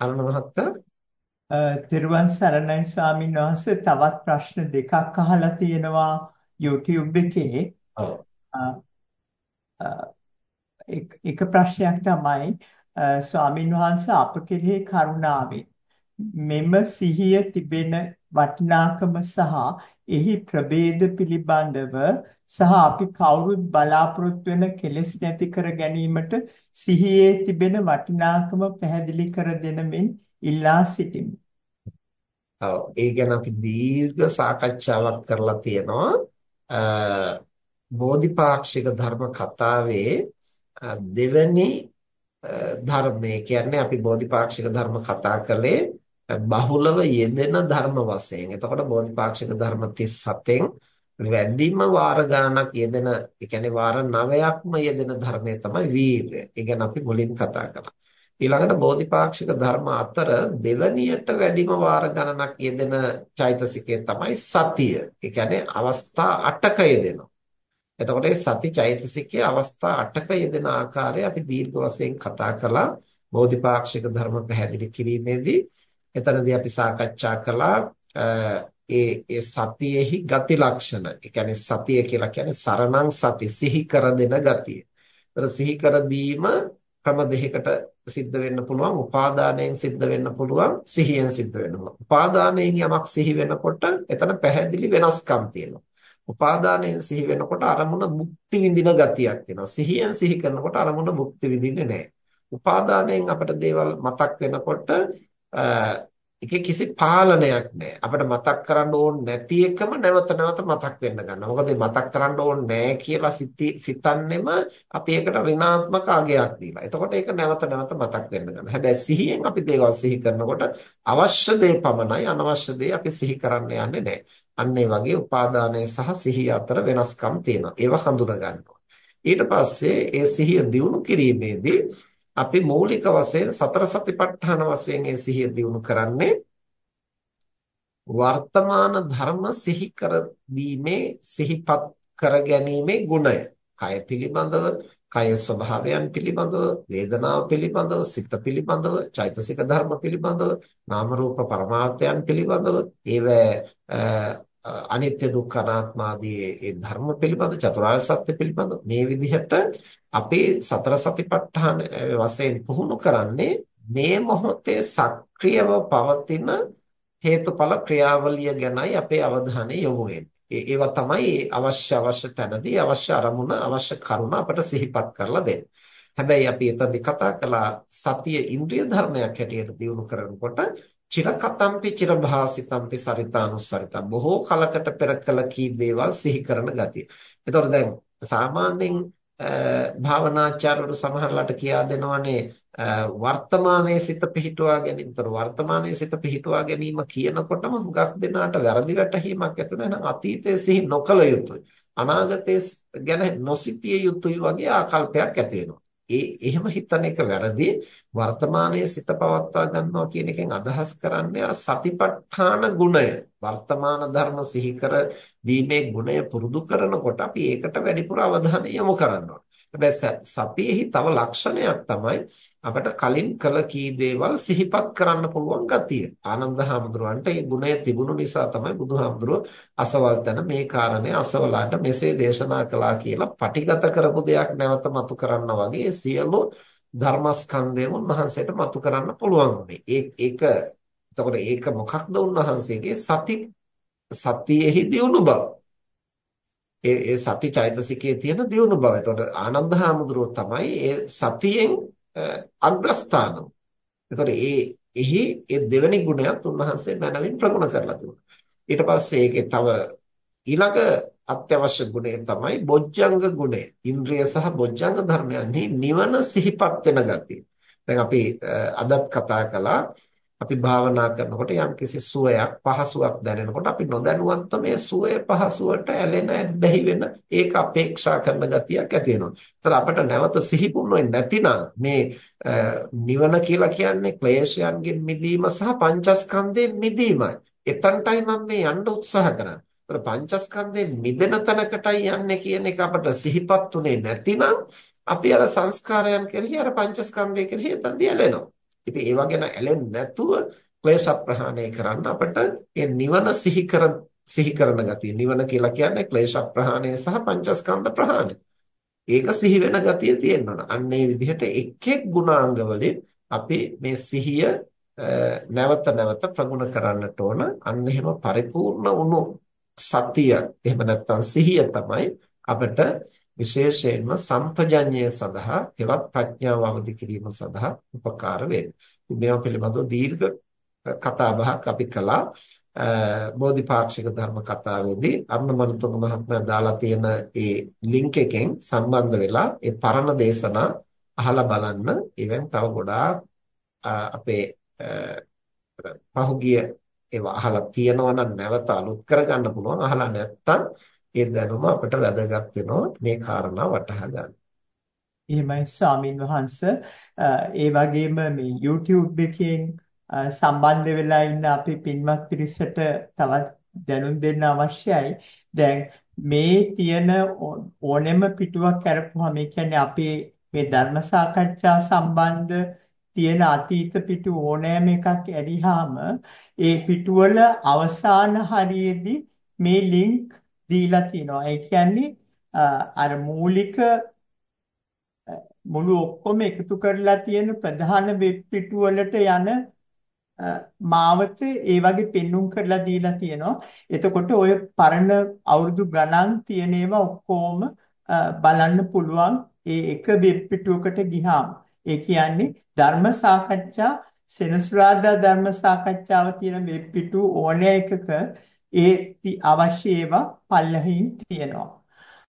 අරුණ මහත්තයා? තිරුවන් සරණයි ස්වාමීන් වහන්සේ. තවත් ප්‍රශ්න දෙකක් අහලා තියෙනවා YouTube එකේ. එක ප්‍රශ්නයක් තමයි ස්වාමීන් වහන්සේ අප කෙරෙහි කරුණාවෙන් මෙම සිහිය තිබෙන වටිනාකම සහ එහි ප්‍රභේද පිළිබඳව සහ අපි කවුරුත් බලාපොරොත්තු වෙන කෙලෙස් නැති කර ගැනීමට සිහියේ තිබෙන වටිනාකම පැහැදිලි කර දෙනමින් ඉල්ලා සිටිමි. ඔව් ඒ ගැන අපි දීර්ඝ සාකච්ඡාවක් කරලා තියෙනවා. බෝධිපාක්ෂික ධර්ම කතාවේ දෙවැනි ධර්මයේ කියන්නේ අපි බෝධිපාක්ෂික ධර්ම කතා කළේ බහුලව යෙදෙන ධර්ම වශයෙන්. එතකොට බෝධිපාක්ෂික ධර්ම 37න් වැඩිම වාර ගණනක් යෙදෙන, ඒ කියන්නේ වාර 9ක්ම යෙදෙන ධර්මය තමයි වීරය. ඒ ගැන අපි මුලින් කතා කළා. ඊළඟට බෝධිපාක්ෂික ධර්ම අතර දෙවැනියට වැඩිම වාර ගණනක් යෙදෙන චෛතසිකය තමයි සතිය. ඒ කියන්නේ අවස්ථා 8ක යෙදෙනවා. එතකොට මේ සති චෛතසිකයේ අවස්ථා 8ක යෙදෙන ආකාරය අපි දීර්ඝ වශයෙන් කතා කළා. බෝධිපාක්ෂික ධර්ම පැහැදිලි කිරීමේදී එතනදී අපි සාකච්ඡා කළා ඒ ඒ සතියෙහි ගති ලක්ෂණ. ඒ කියන්නේ සතිය කියලා කියන්නේ සරණං සති සිහි කර දෙන ගතිය. ඒතර සිහි කර දීම ක්‍රම දෙකකට සිද්ධ වෙන්න පුළුවන්. උපාදානයෙන් සිද්ධ වෙන්න පුළුවන්. සිහියෙන් සිද්ධ වෙන්න පුළුවන්. උපාදානයෙන් යමක් සිහි වෙනකොට එතන පැහැදිලි වෙනස්කම් තියෙනවා. උපාදානයෙන් සිහි වෙනකොට අරමුණ මුක්ති විඳින ගතියක් තියෙනවා. සිහියෙන් සිහි කරනකොට අරමුණ මුක්ති විඳින්නේ නැහැ. උපාදානයෙන් අපිට දේවල් මතක් වෙනකොට ඒකේ කිසි පාලනයක් නැහැ. අපිට මතක් කරන්න ඕන නැති එකම නැවත නැවත මතක් වෙන්න ගන්නවා. මොකද මතක් කරන්න ඕන නැහැ කියලා සිතන්නෙම අපි ඒකට ඍණාත්මක අගයක් දීලා. එතකොට ඒක නැවත නැවත මතක් වෙන්න ගන්නවා. හැබැයි සිහියෙන් අපි දේවල් සිහි කරනකොට අවශ්‍ය දේ පමණයි අනවශ්‍ය දේ අපි සිහි කරන්න යන්නේ නැහැ. අන්න ඒ වගේ උපාදානය සහ සිහිය අතර වෙනස්කම් තියෙනවා. ඒව හඳුනා ගන්නවා. ඊට පස්සේ ඒ සිහිය දියුණු කිරීමේදී අපි මූලික වශයෙන් සතර සතිපට්ඨාන වශයෙන් ඒ සිහිය දියුණු කරන්නේ වර්තමාන ධර්ම සිහි කර දීමේ සිහිපත් කර ගැනීමේ ගුණය. කය පිළිබඳව, කය ස්වභාවයන් පිළිබඳව, වේදනාව පිළිබඳව, සිත පිළිබඳව, චෛතසික ධර්ම පිළිබඳව, නාම රූප පරමාර්ථයන් පිළිබඳව, ඒවැ අනිත්‍ය දුක්ඛ අනාත්ම ආදී ඒ ධර්ම පිළිබඳ චතුරාර්ය සත්‍ය පිළිබඳ මේ විදිහට අපේ සතර සතිපට්ඨාන වශයෙන් පුහුණු කරන්නේ මේ මොහොතේ සක්‍රියව පවතින හේතුඵල ක්‍රියාවලිය ගැනයි අපේ අවධානය යොමු ඒවා තමයි අවශ්‍ය අවශ්‍ය තැනදී අවශ්‍ය අරමුණ අවශ්‍ය කරුණ අපට සිහිපත් කරලා දෙන්නේ. හැබැයි අපි එතනදී කතා කළා සතිය ඉන්ද්‍රිය ධර්මයක් හැටියට දියුණු කරනකොට චිරකතම්පි චිරභාසිතම්පි සරිතානුස්සරිතම් බොහෝ කලකට පෙර කළ කී දේවල් සිහි කරන ගතිය. එතකොට දැන් සාමාන්‍යයෙන් භාවනාචාර්යවරු සමහරලාට කියා දෙනවනේ වර්තමානයේ සිත පිහිටුවා ගැනීම. ඒතර වර්තමානයේ සිත පිහිටුවා ගැනීම කියනකොටම හුඟක් දෙනාට වැරදි වැටහීමක් ඇති වෙනවා. එහෙනම් අතීතයේ සිහි නොකළ යුතුයි. අනාගතයේ ගැන නොසිතිය යුතුයි වගේ ආකල්පයක් ඇති වෙනවා. ඒ එහෙම හිතන එක වැරදි. වර්තමානයේ සිත පවත්වා ගන්නවා කියන එකෙන් අදහස් කරන්නේ අර සතිපට්ඨාන ගුණය. වර්තමාන ධර්ම සිහි කර දීමේ ගුණය පුරුදු කරනකොට අපි ඒකට වැඩිපුර අවධානය යොමු කරනවා හැබැයි සතියෙහි තව ලක්ෂණයක් තමයි අපිට කලින් කළ කී දේවල් සිහිපත් කරන්න පුළුවන් ගතිය. ආනන්ද හාමුදුරුවන්ට මේ ගුණය තිබුණු නිසා තමයි බුදුහාමුදුරුව අසවල් තැන මේ කාරණේ අසවලාට මෙසේ දේශනා කළා කියලා පටිගත කරපු දෙයක් නැවත මතු කරන්න වගේ සියලු ධර්මස්කන්ධයම උන්වහන්සේට මතු කරන්න පුළුවන් වුණේ. ඒක එතකොට ඒක මොකක්ද උන්වහන්සේගේ සති සතියෙහි දියුණු බව. ඒ ඒ සති චෛතසිකයේ තියෙන දියුණු බව. එතකොට ආනන්ද හාමුදුරුවෝ තමයි ඒ සතියෙන් අග්‍රස්ථානම. එතකොට ඒ එහි ඒ දෙවෙනි ගුණයත් උන්වහන්සේ මනවින් ප්‍රගුණ කරලා තිබුණා. ඊට පස්සේ ඒකේ තව ඊළඟ අත්‍යවශ්‍ය ගුණය තමයි බොජ්ජංග ගුණය. ඉන්ද්‍රිය සහ බොජ්ජංග ධර්මයන්හි නිවන සිහිපත් වෙන ගතිය. දැන් අපි අදත් කතා කළා අපි භාවනා කරනකොට යම්කිසි සුවයක් පහසුවක් දැනෙනකොට අපි නොදැනුවත්ව මේ සුවය පහසුවට ඇලෙන බැහි වෙන ඒක අපේක්ෂා කරන ගතියක් ඇති වෙනවා. ඒතර අපිට නැවත සිහිපුන්නේ නැතිනම් මේ නිවන කියලා කියන්නේ ක්ලේශයන්ගෙන් මිදීම සහ පංචස්කන්ධයෙන් මිදීමයි. එතනටයි මම මේ යන්න උත්සාහ කරන්නේ. ඒතර පංචස්කන්ධයෙන් මිදෙන තැනකටයි යන්නේ කියන එක අපිට සිහිපත් උනේ නැතිනම් අපි අර සංස්කාරයන් කෙරෙහි අර පංචස්කන්ධය කෙරෙහි එතනදී ඇලෙනවා. ඉතින් ඒවා ගැන ඇලෙන්නේ නැතුව ක්ලේශ ප්‍රහාණය කරන්න අපිට ඒ නිවන සිහි කර සිහි කරන ගතිය. නිවන කියලා කියන්නේ ක්ලේශ ප්‍රහාණය සහ පංචස්කන්ධ ප්‍රහාණය. ඒක සිහි වෙන ගතිය තියෙනවා. අන්න ඒ විදිහට එක් එක් ගුණාංග වලින් අපි මේ සිහිය නැවත නැවත ප්‍රගුණ කරන්නට ඕන. අන්න එහෙම පරිපූර්ණ වුණු සතිය එහෙම නැත්නම් සිහිය තමයි අපිට විශේෂයෙන්ම සම්පජඤ්ඤය සඳහා හෙවත් ප්‍රඥාව අවදි කිරීම සඳහා උපකාර වෙන්නේ. මේවා පිළිබඳව දීර්ඝ කතා බහක් අපි කළා. බෝධිපාක්ෂික ධර්ම කතාවේදී අරුණමනතුංග මහත්මයා දාලා තියෙන ඒ ලින්ක් එකෙන් සම්බන්ධ වෙලා ඒ පරණ දේශනා අහලා බලන්න. ඉවෙන් තව ගොඩාක් අපේ පහුගිය ඒවා අහලා තියෙනවා නම් නැවත අලුත් කරගන්න පුළුවන්. අහලා නැත්තම් ඒ දැනුම අපිට වැදගත් වෙනවා මේ කාරණා වටහා ගන්න. එහෙමයි ස්වාමින් වහන්සේ ඒ වගේම මේ YouTube එකෙන් සම්බන්ධ වෙලා ඉන්න අපි පින්වත් පිරිසට තවත් දැනුම් දෙන්න අවශ්‍යයි. දැන් මේ තියෙන ඕනෙම පිටුවක් කරපුවාම ඒ කියන්නේ අපි මේ ධර්ම සාකච්ඡා සම්බන්ධ තියෙන අතීත පිටු ඕනෑම එකක් ඇරිහාම ඒ පිටුවල අවසාන හරියේදී මේ ලින්ක් දීලා තිනවා. ඒ කියන්නේ අර මූලික මුළු ඔක්කොම එකතු කරලා තියෙන ප්‍රධාන වෙබ් පිටුවලට යන මාවත ඒ වගේ පෙන්눔 කරලා දීලා තියෙනවා. එතකොට ඔය පරණ අවුරුදු ගණන් තියෙන ඒවා ඔක්කොම බලන්න පුළුවන් ඒ එක වෙබ් පිටුවකට ගියාම. ඒ කියන්නේ ධර්ම සාකච්ඡා සෙනසුරාදා ධර්ම සාකච්ඡාව තියෙන වෙබ් පිටු ඕනෑ එකක ඒ අවශ්‍ය ඒවා පල්ලෙහින් තියෙනවා.